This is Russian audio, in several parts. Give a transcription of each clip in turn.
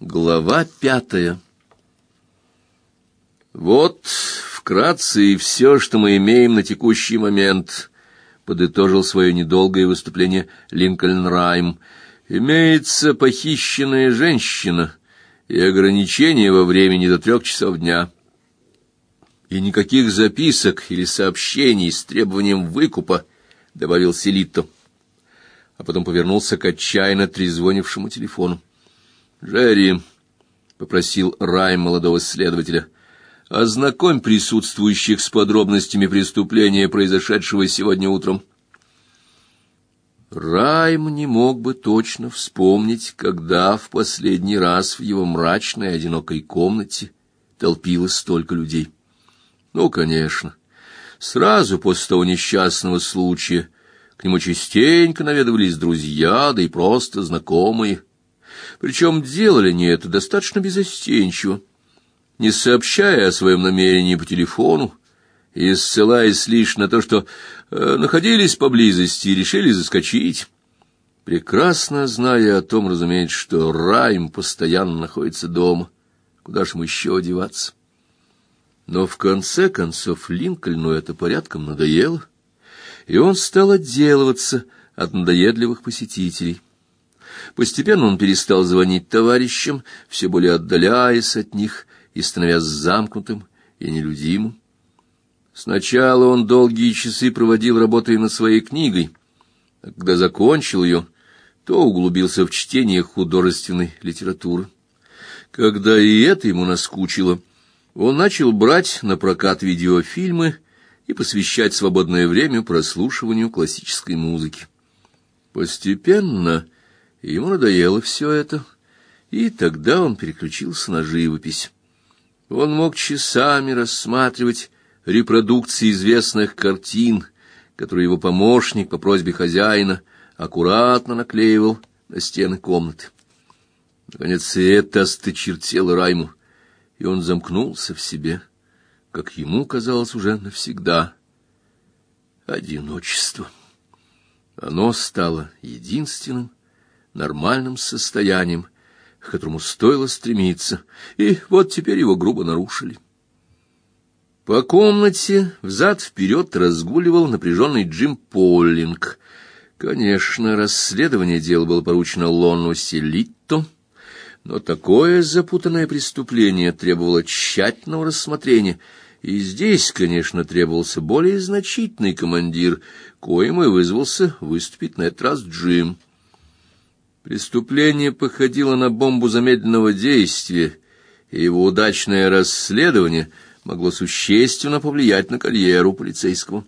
Глава пятая Вот вкратце и все, что мы имеем на текущий момент, подытожил свое недолгое выступление Линкольн Райм. Имеется похищенная женщина и ограничение во времени до трех часов дня. И никаких записок или сообщений с требованием выкупа, добавил Селитто, а потом повернулся к отчаянно трезвонившему телефону. Джерри, — попросил Рай молодого следователя, — ознакомь присутствующих с подробностями преступления, произошедшего сегодня утром. Райм не мог бы точно вспомнить, когда в последний раз в его мрачной одинокой комнате толпилось столько людей. Ну, конечно, сразу после того несчастного случая к нему частенько наведывались друзья, да и просто знакомые. Причем делали они это достаточно безостенчиво, не сообщая о своем намерении по телефону и ссылаясь лишь на то, что э, находились поблизости и решили заскочить, прекрасно зная о том, разумеется, что Райм постоянно находится дома. Куда ж ему еще одеваться? Но в конце концов Линкольну это порядком надоело, и он стал отделываться от надоедливых посетителей. Постепенно он перестал звонить товарищам, все более отдаляясь от них и становясь замкнутым и нелюдимым. Сначала он долгие часы проводил, работая над своей книгой, а когда закончил ее, то углубился в чтение художественной литературы. Когда и это ему наскучило, он начал брать на прокат видеофильмы и посвящать свободное время прослушиванию классической музыки. Постепенно Ему надоело все это, и тогда он переключился на живопись. Он мог часами рассматривать репродукции известных картин, которые его помощник по просьбе хозяина аккуратно наклеивал на стены комнаты. Наконец и это осточертело Райму, и он замкнулся в себе, как ему казалось уже навсегда. Одиночество. Оно стало единственным нормальным состоянием, к которому стоило стремиться, и вот теперь его грубо нарушили. По комнате взад-вперед разгуливал напряженный Джим Поллинг. Конечно, расследование дела было поручено Лону Селитто, но такое запутанное преступление требовало тщательного рассмотрения, и здесь, конечно, требовался более значительный командир, коим и вызвался выступить на этот раз Джим. Преступление походило на бомбу замедленного действия, и его удачное расследование могло существенно повлиять на карьеру полицейского.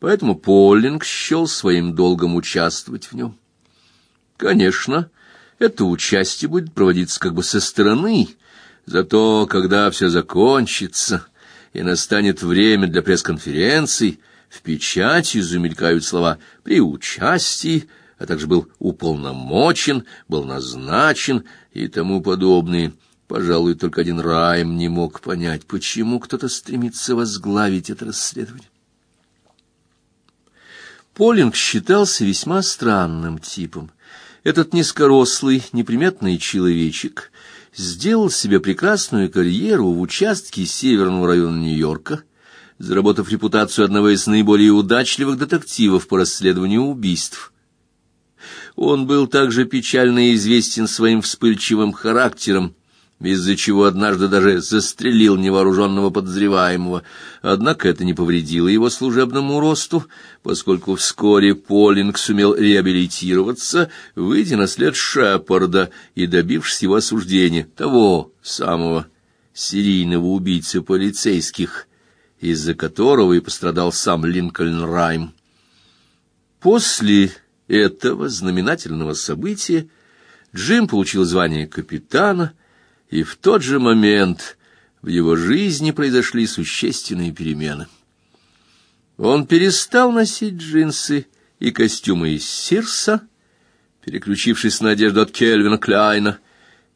Поэтому Поллинг счел своим долгом участвовать в нем. Конечно, это участие будет проводиться как бы со стороны, зато когда все закончится и настанет время для пресс-конференций, в печати замелькают слова «при участии», а также был уполномочен, был назначен и тому подобное. Пожалуй, только один Райм не мог понять, почему кто-то стремится возглавить это расследование. Полинг считался весьма странным типом. Этот низкорослый, неприметный человечек сделал себе прекрасную карьеру в участке северного района Нью-Йорка, заработав репутацию одного из наиболее удачливых детективов по расследованию убийств – он был также печально известен своим вспыльчивым характером, из-за чего однажды даже застрелил невооруженного подозреваемого. Однако это не повредило его служебному росту, поскольку вскоре Полинг сумел реабилитироваться, выйдя на след Шепарда и добившись его осуждения, того самого серийного убийцы полицейских, из-за которого и пострадал сам Линкольн Райм. После этого знаменательного события Джим получил звание капитана, и в тот же момент в его жизни произошли существенные перемены. Он перестал носить джинсы и костюмы из сирса, переключившись на одежду от Кельвина Кляйна,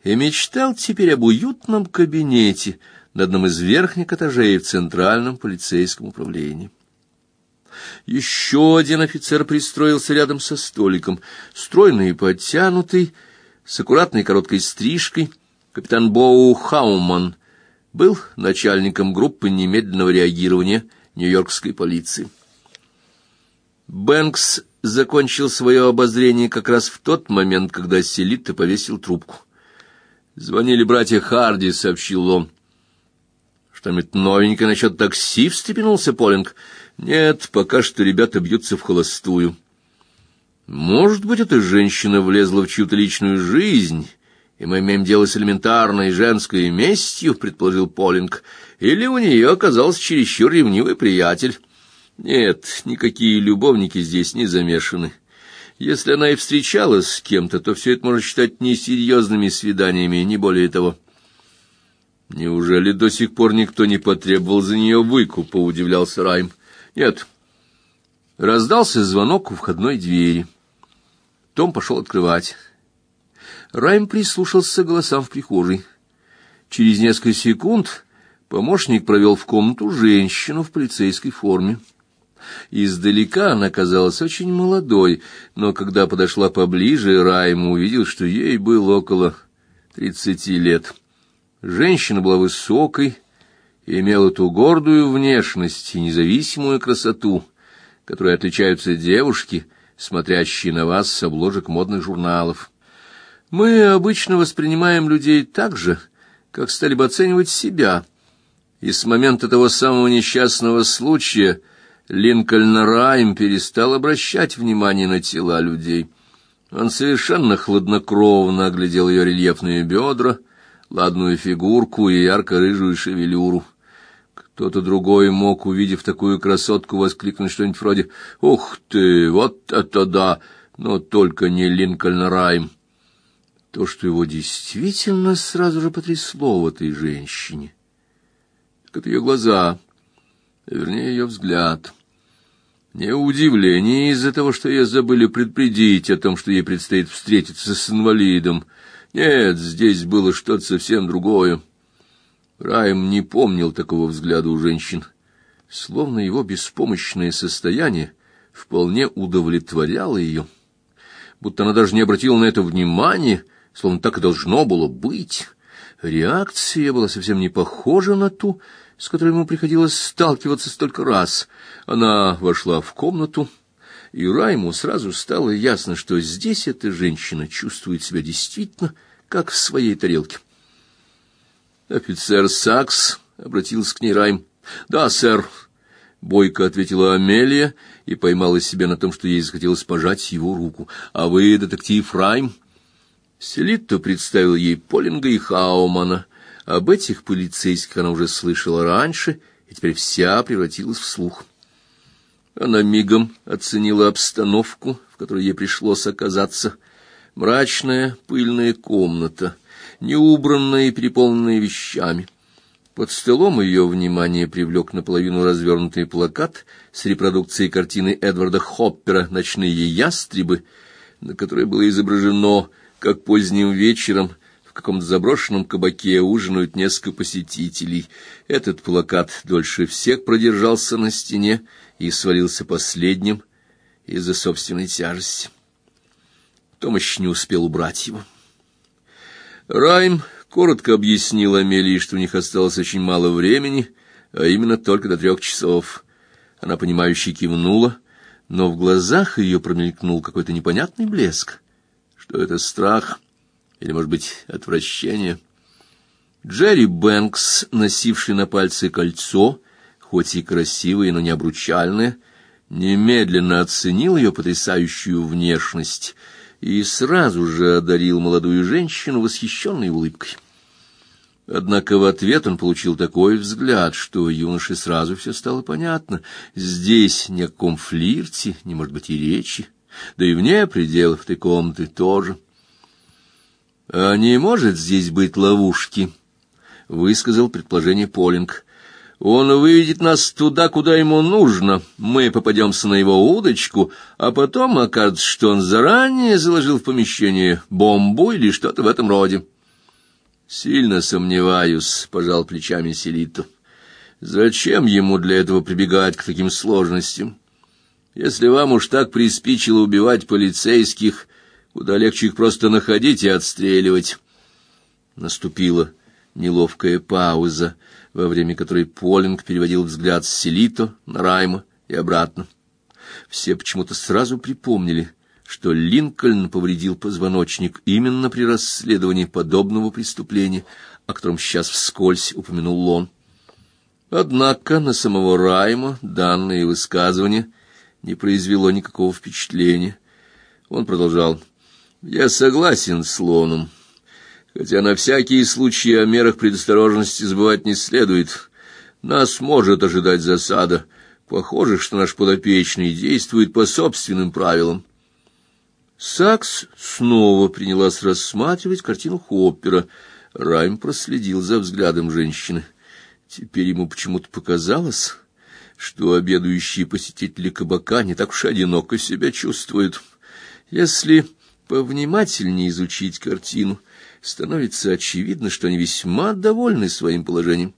и мечтал теперь об уютном кабинете на одном из верхних этажей в Центральном полицейском управлении. Еще один офицер пристроился рядом со столиком, стройный и подтянутый, с аккуратной короткой стрижкой, Капитан Боу Хауман был начальником группы немедленного реагирования нью-йоркской полиции. Бэнкс закончил свое обозрение как раз в тот момент, когда Селитта повесил трубку. «Звонили братья Харди», — сообщил он. «Что-нибудь новенькое насчет такси?» — встрепенулся Полинг. «Нет, пока что ребята бьются в холостую». «Может быть, эта женщина влезла в чью-то личную жизнь, и мы имеем дело с элементарной женской местью», — предположил Полинг. «Или у нее оказался чересчур ревнивый приятель». «Нет, никакие любовники здесь не замешаны». Если она и встречалась с кем-то, то все это можно считать несерьезными свиданиями, не более того. Неужели до сих пор никто не потребовал за нее выкупа, удивлялся Райм. Нет. Раздался звонок у входной двери. Том пошел открывать. Райм прислушался к голосам в прихожей. Через несколько секунд помощник провел в комнату женщину в полицейской форме. Издалека она казалась очень молодой, но когда подошла поближе, Райм увидел, что ей было около тридцати лет. Женщина была высокой имела ту гордую внешность и независимую красоту, которой отличаются девушки, смотрящие на вас с обложек модных журналов. Мы обычно воспринимаем людей так же, как стали бы оценивать себя. И с момента того самого несчастного случая Линкольн Райм перестал обращать внимание на тела людей. Он совершенно хладнокровно оглядел ее рельефные бедра, ладную фигурку и ярко-рыжую шевелюру. Кто-то другой мог, увидев такую красотку, воскликнуть что-нибудь вроде «Ух ты, вот это да!» Но только не Линкольн Райм. То, что его действительно сразу же потрясло в этой женщине, как ее глаза, вернее, ее взгляд — не удивление из-за того, что ее забыли предупредить о том, что ей предстоит встретиться с инвалидом. Нет, здесь было что-то совсем другое. Райм не помнил такого взгляда у женщин. Словно его беспомощное состояние вполне удовлетворяло ее. Будто она даже не обратила на это внимания, словно так и должно было быть. Реакция была совсем не похожа на ту, с которой ему приходилось сталкиваться столько раз. Она вошла в комнату, и Райму сразу стало ясно, что здесь эта женщина чувствует себя действительно как в своей тарелке. «Офицер Сакс», — обратился к ней Райм. «Да, сэр», — бойко ответила Амелия и поймала себя на том, что ей захотелось пожать его руку. «А вы детектив Райм?» Селитто представил ей Полинга и Хаумана — об этих полицейских она уже слышала раньше, и теперь вся превратилась в слух. Она мигом оценила обстановку, в которой ей пришлось оказаться. Мрачная, пыльная комната, неубранная и переполненная вещами. Под столом ее внимание привлек наполовину развернутый плакат с репродукцией картины Эдварда Хоппера «Ночные ястребы», на которой было изображено, как поздним вечером в каком-то заброшенном кабаке ужинают несколько посетителей. Этот плакат дольше всех продержался на стене и свалился последним из-за собственной тяжести. Том еще не успел убрать его. Райм коротко объяснил Амелии, что у них осталось очень мало времени, а именно только до трех часов. Она, понимающе кивнула, но в глазах ее промелькнул какой-то непонятный блеск. Что это страх? или, может быть, отвращение. Джерри Бэнкс, носивший на пальце кольцо, хоть и красивое, но не обручальное, немедленно оценил ее потрясающую внешность и сразу же одарил молодую женщину восхищенной улыбкой. Однако в ответ он получил такой взгляд, что юноше сразу все стало понятно. Здесь ни о каком флирте, не может быть и речи, да и вне пределов этой комнаты тоже. — «А не может здесь быть ловушки?» — высказал предположение Полинг. «Он выведет нас туда, куда ему нужно. Мы попадемся на его удочку, а потом окажется, что он заранее заложил в помещение бомбу или что-то в этом роде». «Сильно сомневаюсь», — пожал плечами Селиту. «Зачем ему для этого прибегать к таким сложностям? Если вам уж так приспичило убивать полицейских, Куда легче их просто находить и отстреливать. Наступила неловкая пауза, во время которой Полинг переводил взгляд с Селито на Райма и обратно. Все почему-то сразу припомнили, что Линкольн повредил позвоночник именно при расследовании подобного преступления, о котором сейчас вскользь упомянул Лон. Однако на самого Райма данное высказывание не произвело никакого впечатления. Он продолжал. «Я согласен с Лоном, хотя на всякий случай о мерах предосторожности забывать не следует. Нас может ожидать засада. Похоже, что наш подопечный действует по собственным правилам». Сакс снова принялась рассматривать картину Хоппера. Райм проследил за взглядом женщины. Теперь ему почему-то показалось, что обедающие посетители кабака не так уж одиноко себя чувствуют. Если повнимательнее изучить картину, становится очевидно, что они весьма довольны своим положением.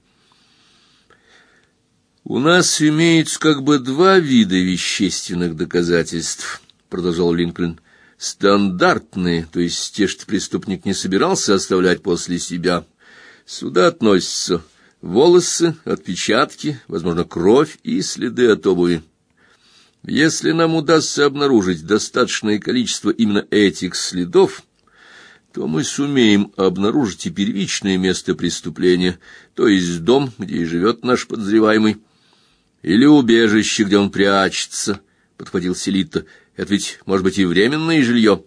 У нас имеется как бы два вида вещественных доказательств, продолжал Линкольн. Стандартные, то есть те, что преступник не собирался оставлять после себя. Сюда относятся волосы, отпечатки, возможно, кровь и следы от обуви. Если нам удастся обнаружить достаточное количество именно этих следов, то мы сумеем обнаружить и первичное место преступления, то есть дом, где и живет наш подозреваемый, или убежище, где он прячется, — подхватил Селитто. Это ведь, может быть, и временное жилье.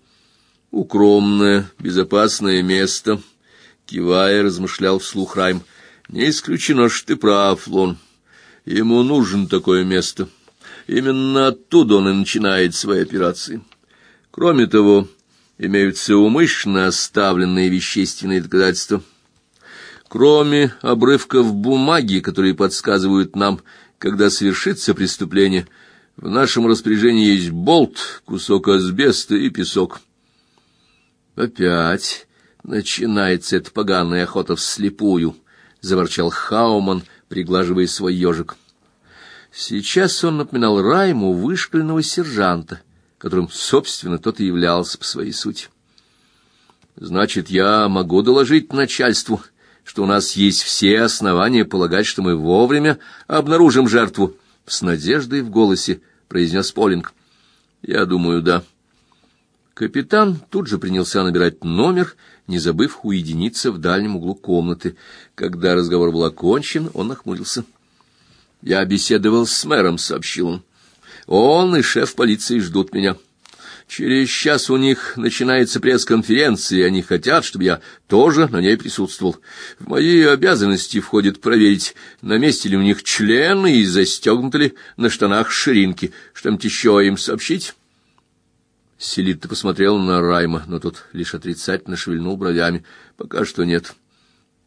Укромное, безопасное место, — кивая, размышлял вслух Райм — не исключено, что ты прав, Лон. Ему нужно такое место. Именно оттуда он и начинает свои операции. Кроме того, имеются умышленно оставленные вещественные доказательства. Кроме обрывков бумаги, которые подсказывают нам, когда совершится преступление, в нашем распоряжении есть болт, кусок асбеста и песок. Опять начинается эта поганая охота вслепую заворчал Хауман, приглаживая свой ежик. Сейчас он напоминал Райму вышкаленного сержанта, которым, собственно, тот и являлся по своей сути. Значит, я могу доложить начальству, что у нас есть все основания полагать, что мы вовремя обнаружим жертву, с надеждой в голосе произнес Полинг. Я думаю, да. Капитан тут же принялся набирать номер не забыв уединиться в дальнем углу комнаты. Когда разговор был окончен, он нахмурился. «Я беседовал с мэром», — сообщил он. «Он и шеф полиции ждут меня. Через час у них начинается пресс-конференция, и они хотят, чтобы я тоже на ней присутствовал. В мои обязанности входит проверить, на месте ли у них члены и застегнуты ли на штанах ширинки. Что-нибудь еще им сообщить?» Селитта посмотрел на Райма, но тот лишь отрицательно шевельнул бровями. Пока что нет.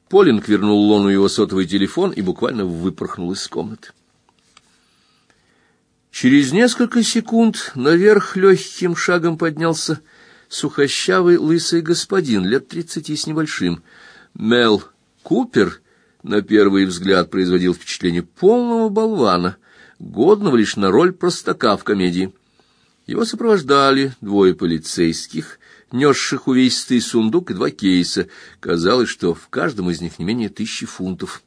Полинг вернул Лону его сотовый телефон и буквально выпорхнул из комнаты. Через несколько секунд наверх легким шагом поднялся сухощавый лысый господин лет тридцати с небольшим. Мел Купер на первый взгляд производил впечатление полного болвана, годного лишь на роль простака в комедии. Его сопровождали двое полицейских, несших увесистый сундук и два кейса. Казалось, что в каждом из них не менее тысячи фунтов.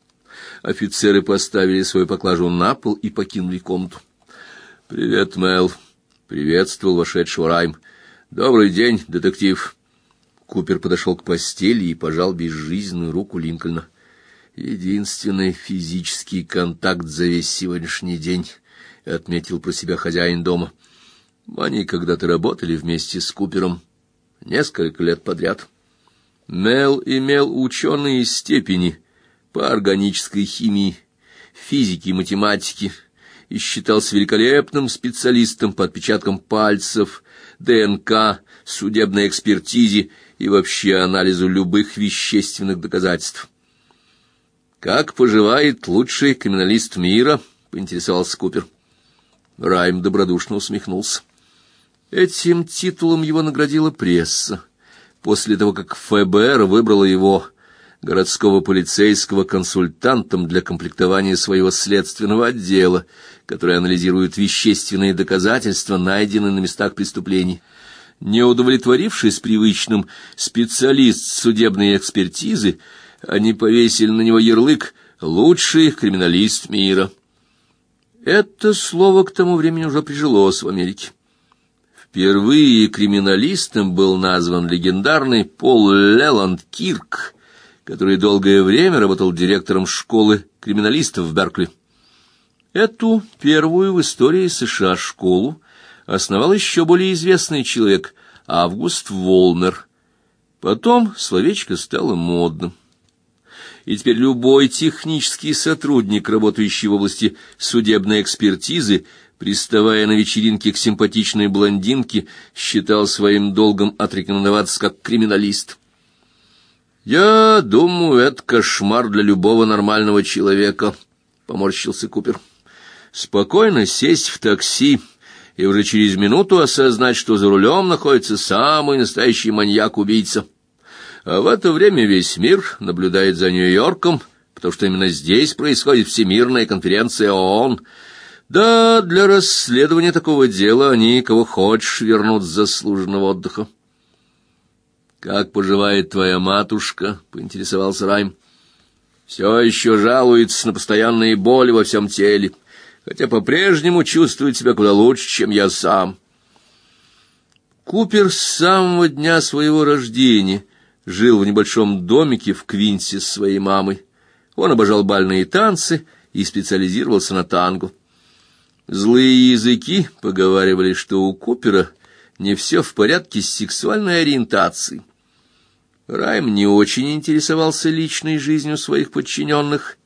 Офицеры поставили свою поклажу на пол и покинули комнату. «Привет, Мэл!» — приветствовал вошедшего Райм. «Добрый день, детектив!» Купер подошел к постели и пожал безжизненную руку Линкольна. «Единственный физический контакт за весь сегодняшний день», — отметил про себя хозяин дома. Они когда-то работали вместе с Купером несколько лет подряд. Мел имел ученые степени по органической химии, физике и математике и считался великолепным специалистом по отпечаткам пальцев, ДНК, судебной экспертизе и вообще анализу любых вещественных доказательств. «Как поживает лучший криминалист мира?» — поинтересовался Купер. Райм добродушно усмехнулся. Этим титулом его наградила пресса, после того, как ФБР выбрало его, городского полицейского, консультантом для комплектования своего следственного отдела, который анализирует вещественные доказательства, найденные на местах преступлений. Не удовлетворившись привычным специалист судебной экспертизы, они повесили на него ярлык «лучший криминалист мира». Это слово к тому времени уже прижилось в Америке. Впервые криминалистом был назван легендарный Пол Леланд Кирк, который долгое время работал директором школы криминалистов в Беркли. Эту первую в истории США школу основал еще более известный человек Август Волнер. Потом словечко стало модным. И теперь любой технический сотрудник, работающий в области судебной экспертизы, приставая на вечеринке к симпатичной блондинке, считал своим долгом отрекомендоваться как криминалист. «Я думаю, это кошмар для любого нормального человека», — поморщился Купер. «Спокойно сесть в такси и уже через минуту осознать, что за рулем находится самый настоящий маньяк-убийца. А в это время весь мир наблюдает за Нью-Йорком, потому что именно здесь происходит Всемирная конференция ООН. Да, для расследования такого дела они, кого хочешь, вернут с заслуженного отдыха». «Как поживает твоя матушка?» — поинтересовался Райм. «Все еще жалуется на постоянные боли во всем теле, хотя по-прежнему чувствует себя куда лучше, чем я сам». Купер с самого дня своего рождения жил в небольшом домике в Квинсе с своей мамой. Он обожал бальные танцы и специализировался на танго. Злые языки поговаривали, что у Купера не все в порядке с сексуальной ориентацией. Райм не очень интересовался личной жизнью своих подчиненных,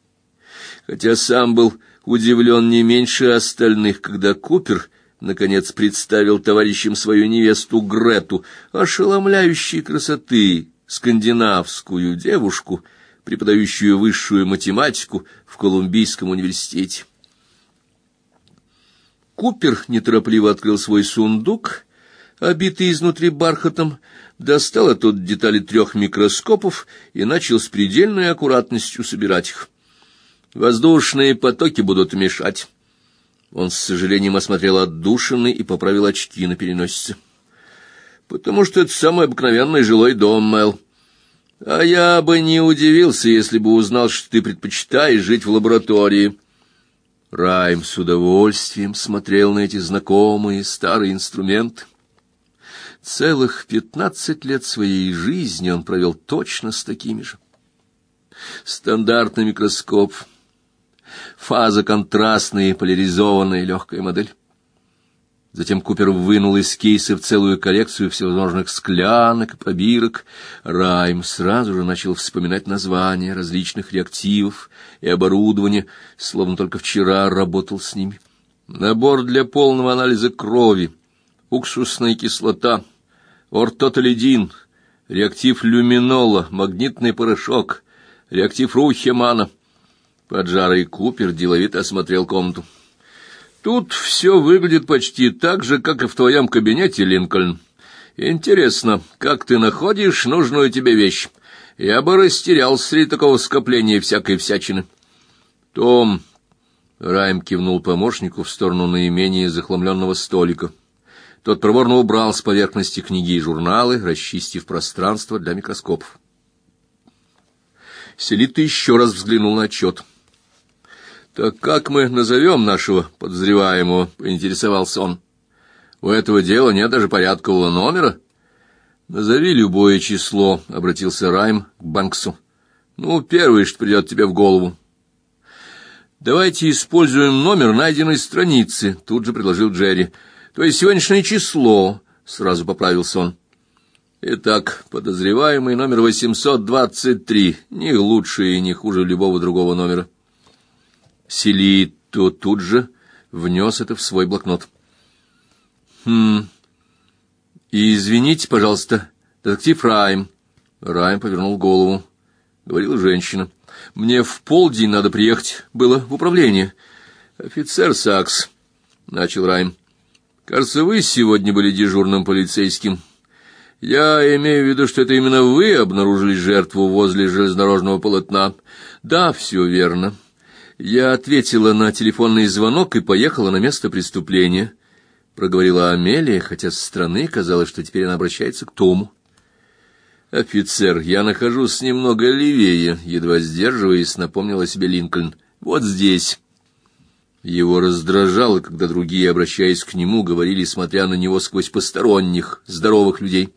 хотя сам был удивлен не меньше остальных, когда Купер наконец представил товарищам свою невесту Грету, ошеломляющей красоты скандинавскую девушку, преподающую высшую математику в Колумбийском университете. Купер неторопливо открыл свой сундук, обитый изнутри бархатом, достал оттуда детали трех микроскопов и начал с предельной аккуратностью собирать их. Воздушные потоки будут мешать. Он с сожалением осмотрел отдушины и поправил очки на переносице. Потому что это самый обыкновенный жилой дом, Мэл. А я бы не удивился, если бы узнал, что ты предпочитаешь жить в лаборатории. Райм с удовольствием смотрел на эти знакомые старые инструменты. Целых пятнадцать лет своей жизни он провел точно с такими же. Стандартный микроскоп, фаза контрастная, поляризованная легкая модель. Затем Купер вынул из кейса целую коллекцию всевозможных склянок и пробирок. Райм сразу же начал вспоминать названия различных реактивов и оборудования, словно только вчера работал с ними. Набор для полного анализа крови, уксусная кислота — ортотолидин, реактив люминола, магнитный порошок, реактив Рухемана. Поджарый Купер деловито осмотрел комнату. Тут все выглядит почти так же, как и в твоем кабинете, Линкольн. Интересно, как ты находишь нужную тебе вещь? Я бы растерялся среди такого скопления всякой всячины. Том Райм кивнул помощнику в сторону наименее захламленного столика. Тот проворно убрал с поверхности книги и журналы, расчистив пространство для микроскопов. Селит еще раз взглянул на отчет. «Так как мы назовем нашего подозреваемого?» — поинтересовался он. «У этого дела нет даже порядкового номера». «Назови любое число», — обратился Райм к Банксу. «Ну, первое, что придет тебе в голову». «Давайте используем номер найденной страницы», — тут же предложил Джерри. То есть сегодняшнее число, сразу поправился он. Итак, подозреваемый номер 823, не лучше и не хуже любого другого номера. Селито тут же внес это в свой блокнот. Хм. И извините, пожалуйста, детектив Райм. Райм повернул голову. Говорила женщина. Мне в полдень надо приехать было в управление. Офицер Сакс, начал Райм. Кажется, вы сегодня были дежурным полицейским. Я имею в виду, что это именно вы обнаружили жертву возле железнодорожного полотна. Да, все верно. Я ответила на телефонный звонок и поехала на место преступления. проговорила Амелия, хотя со стороны казалось, что теперь она обращается к Тому. Офицер, я нахожусь немного левее, едва сдерживаясь, напомнил о себе Линкольн. Вот здесь. Его раздражало, когда другие, обращаясь к нему, говорили, смотря на него сквозь посторонних, здоровых людей.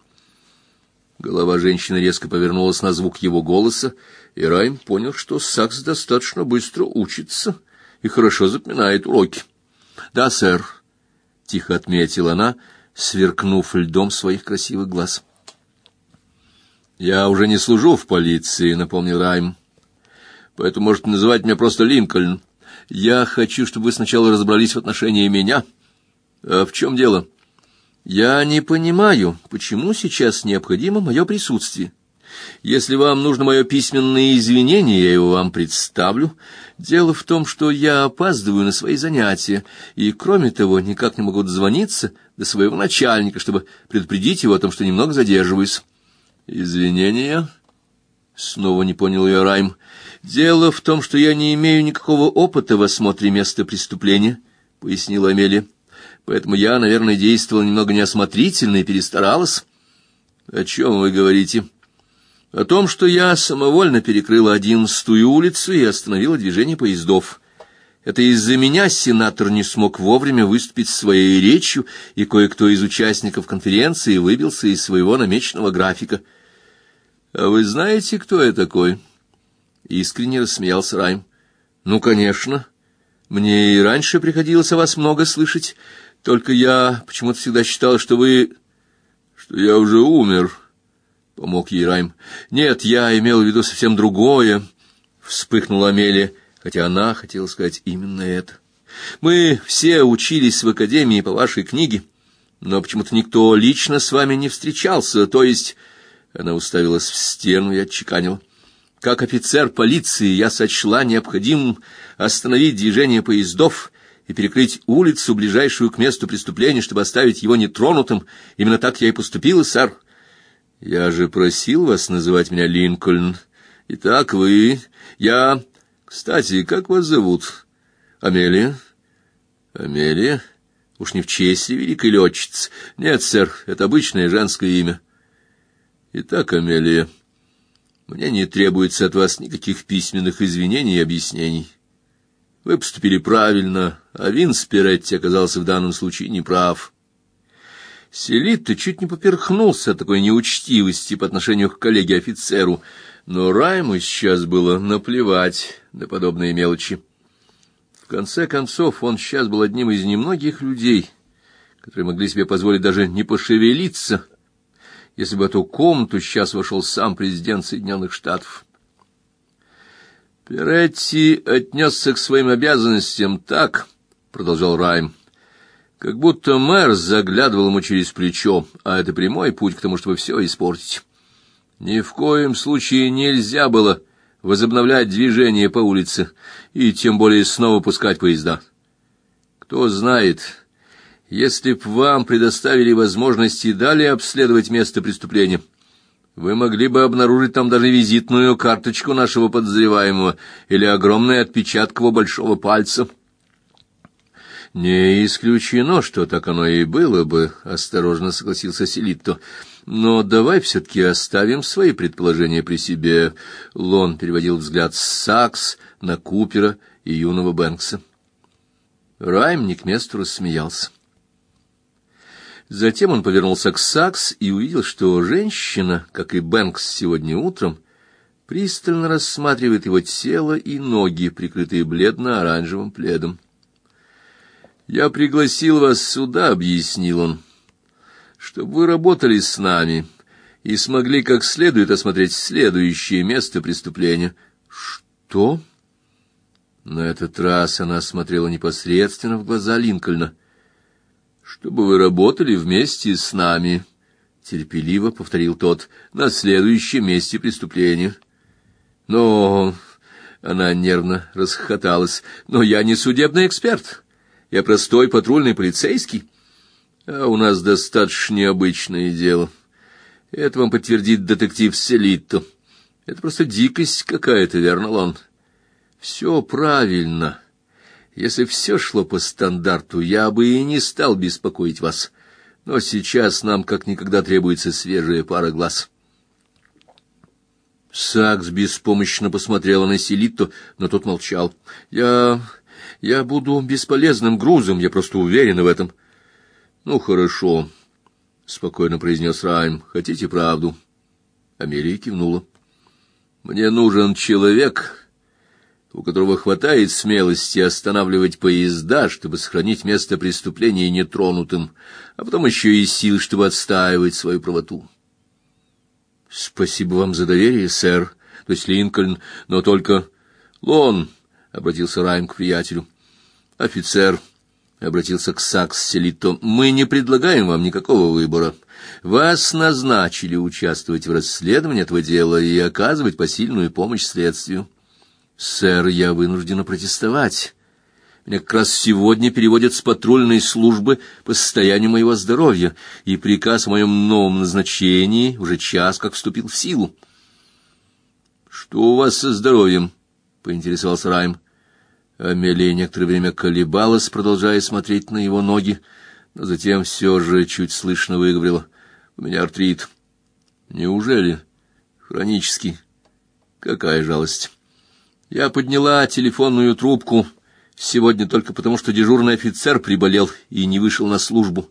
Голова женщины резко повернулась на звук его голоса, и Райм понял, что Сакс достаточно быстро учится и хорошо запоминает уроки. "Да, сэр", тихо отметила она, сверкнув льдом своих красивых глаз. Я уже не служу в полиции, напомнил Райм. Поэтому можете называть меня просто Линкольн. Я хочу, чтобы вы сначала разобрались в отношении меня. А в чем дело? Я не понимаю, почему сейчас необходимо мое присутствие. Если вам нужно мое письменное извинение, я его вам представлю. Дело в том, что я опаздываю на свои занятия, и, кроме того, никак не могу дозвониться до своего начальника, чтобы предупредить его о том, что немного задерживаюсь. Извинения? Снова не понял я Райм. Дело в том, что я не имею никакого опыта в осмотре места преступления, пояснила Амелия. Поэтому я, наверное, действовала немного неосмотрительно и перестаралась. О чем вы говорите? О том, что я самовольно перекрыла одиннадцатую улицу и остановила движение поездов. Это из-за меня сенатор не смог вовремя выступить своей речью, и кое-кто из участников конференции выбился из своего намеченного графика. А вы знаете, кто я такой? Искренне рассмеялся Райм. Ну, конечно. Мне и раньше приходилось о вас много слышать, только я почему-то всегда считал, что вы что я уже умер. Помог ей Райм. Нет, я имел в виду совсем другое, вспыхнула Амелия, хотя она хотела сказать именно это. Мы все учились в академии по вашей книге, но почему-то никто лично с вами не встречался, то есть она уставилась в стену и отчеканила. Как офицер полиции я сочла необходимым остановить движение поездов и перекрыть улицу, ближайшую к месту преступления, чтобы оставить его нетронутым. Именно так я и поступила, сэр. Я же просил вас называть меня Линкольн. Итак, вы... Я... Кстати, как вас зовут? Амелия? Амелия? Уж не в честь великой летчицы. Нет, сэр, это обычное женское имя. Итак, Амелия, мне не требуется от вас никаких письменных извинений и объяснений. Вы поступили правильно, а Винс Перетти оказался в данном случае неправ. Селитто чуть не поперхнулся от такой неучтивости по отношению к коллеге-офицеру, но Райму сейчас было наплевать на подобные мелочи. В конце концов, он сейчас был одним из немногих людей, которые могли себе позволить даже не пошевелиться, если бы в эту комнату сейчас вошел сам президент Соединенных Штатов. Перетти отнесся к своим обязанностям так, продолжал Райм, как будто мэр заглядывал ему через плечо, а это прямой путь к тому, чтобы все испортить. Ни в коем случае нельзя было возобновлять движение по улице и тем более снова пускать поезда. Кто знает, если б вам предоставили возможность и далее обследовать место преступления, вы могли бы обнаружить там даже визитную карточку нашего подозреваемого или огромный отпечаток его большого пальца. Не исключено, что так оно и было бы, осторожно согласился Селитто. Но давай все таки оставим свои предположения при себе. Лон переводил взгляд с Сакс на Купера и юного Бэнкса. Райм не к рассмеялся. Затем он повернулся к Сакс и увидел, что женщина, как и Бэнкс сегодня утром, пристально рассматривает его тело и ноги, прикрытые бледно-оранжевым пледом. «Я пригласил вас сюда», — объяснил он, — «чтобы вы работали с нами и смогли как следует осмотреть следующее место преступления». «Что?» На этот раз она смотрела непосредственно в глаза Линкольна — чтобы вы работали вместе с нами, терпеливо повторил тот, на следующем месте преступления. Но она нервно расхохоталась. Но я не судебный эксперт. Я простой патрульный полицейский. А у нас достаточно необычное дело. Это вам подтвердит детектив Селитто. Это просто дикость какая-то, верно, Лон? Все правильно. Если все шло по стандарту, я бы и не стал беспокоить вас. Но сейчас нам как никогда требуется свежая пара глаз. Сакс беспомощно посмотрела на Селитто, но тот молчал. Я я буду бесполезным грузом, я просто уверен в этом. Ну хорошо, спокойно произнес Райм. Хотите правду? Амелия кивнула. Мне нужен человек, у которого хватает смелости останавливать поезда, чтобы сохранить место преступления нетронутым, а потом еще и сил, чтобы отстаивать свою правоту. Спасибо вам за доверие, сэр, то есть Линкольн, но только Лон, обратился Райм к приятелю. Офицер обратился к Сакс Селито. Мы не предлагаем вам никакого выбора. Вас назначили участвовать в расследовании этого дела и оказывать посильную помощь следствию. Сэр, я вынуждена протестовать. Меня как раз сегодня переводят с патрульной службы по состоянию моего здоровья, и приказ о моем новом назначении уже час как вступил в силу. Что у вас со здоровьем? поинтересовался Райм. Амелия некоторое время колебалась, продолжая смотреть на его ноги, но затем все же чуть слышно выговорила: "У меня артрит". "Неужели хронический? Какая жалость". Я подняла телефонную трубку сегодня только потому, что дежурный офицер приболел и не вышел на службу.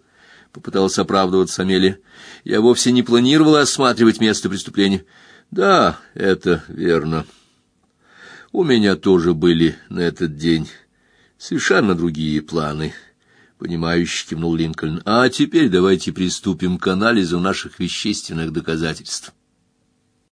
Попыталась оправдываться Амелия. Я вовсе не планировала осматривать место преступления. Да, это верно. У меня тоже были на этот день совершенно другие планы. Понимающе кивнул Линкольн. А теперь давайте приступим к анализу наших вещественных доказательств.